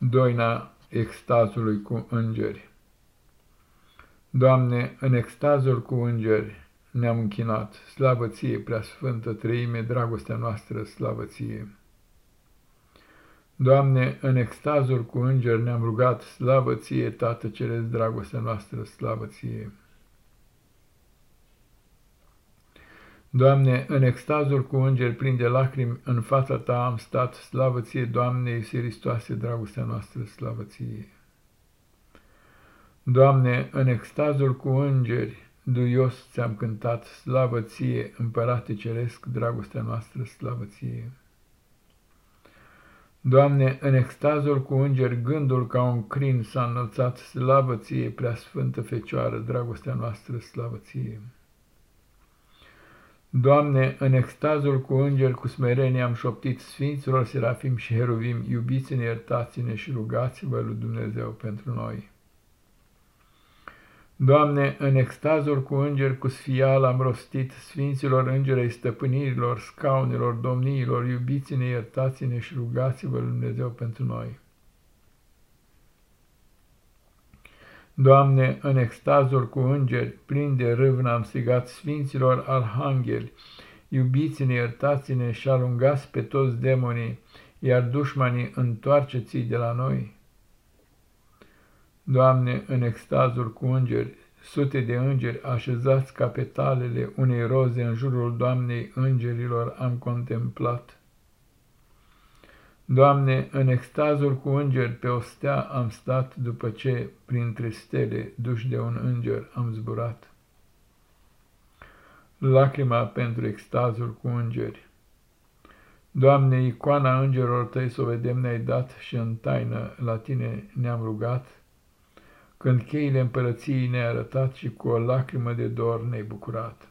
Doina extazului cu îngeri Doamne, în extazul cu îngeri ne-am închinat, slavă ție, preasfântă treime, dragostea noastră, slavă ție. Doamne, în extazul cu îngeri ne-am rugat, slavă ție, Tată Ceresc, dragostea noastră, slavă ție. Doamne, în extazul cu îngeri plin de lacrimi, în fața Ta am stat, slavă ție, Doamne, Iisiristoase, dragostea noastră, slavă ție. Doamne, în extazul cu îngeri, duios ți-am cântat, slavă ție, Împărate Ceresc, dragostea noastră, slavă ție. Doamne, în extazul cu îngeri, gândul ca un crin s-a înălțat, slavă ție, preasfântă Fecioară, dragostea noastră, slavă ție. Doamne, în extazul cu îngeri, cu smerenie am șoptit Sfinților Serafim și Heruvim, iubiți-ne, iertați-ne și rugați-vă lui Dumnezeu pentru noi. Doamne, în extazul cu îngeri, cu sfial am rostit Sfinților îngerei stăpânirilor, scaunilor, domniilor, iubiți-ne, iertați-ne și rugați-vă lui Dumnezeu pentru noi. Doamne, în extazul cu îngeri, plin de râvnă am strigat sfinților arhangheli, iubiți-ne, iertați-ne și alungați pe toți demonii, iar dușmanii întoarceți de la noi. Doamne, în extazul cu îngeri, sute de îngeri așezați ca petalele unei roze în jurul Doamnei îngerilor am contemplat. Doamne, în extazul cu îngeri pe o stea am stat după ce, printre stele, duși de un înger, am zburat. Lacrima pentru extazul cu îngeri Doamne, icoana îngerilor tăi să o vedem ne-ai dat și în taină la tine ne-am rugat, când cheile împărăției ne-ai arătat și cu o lacrimă de dor ne-ai bucurat.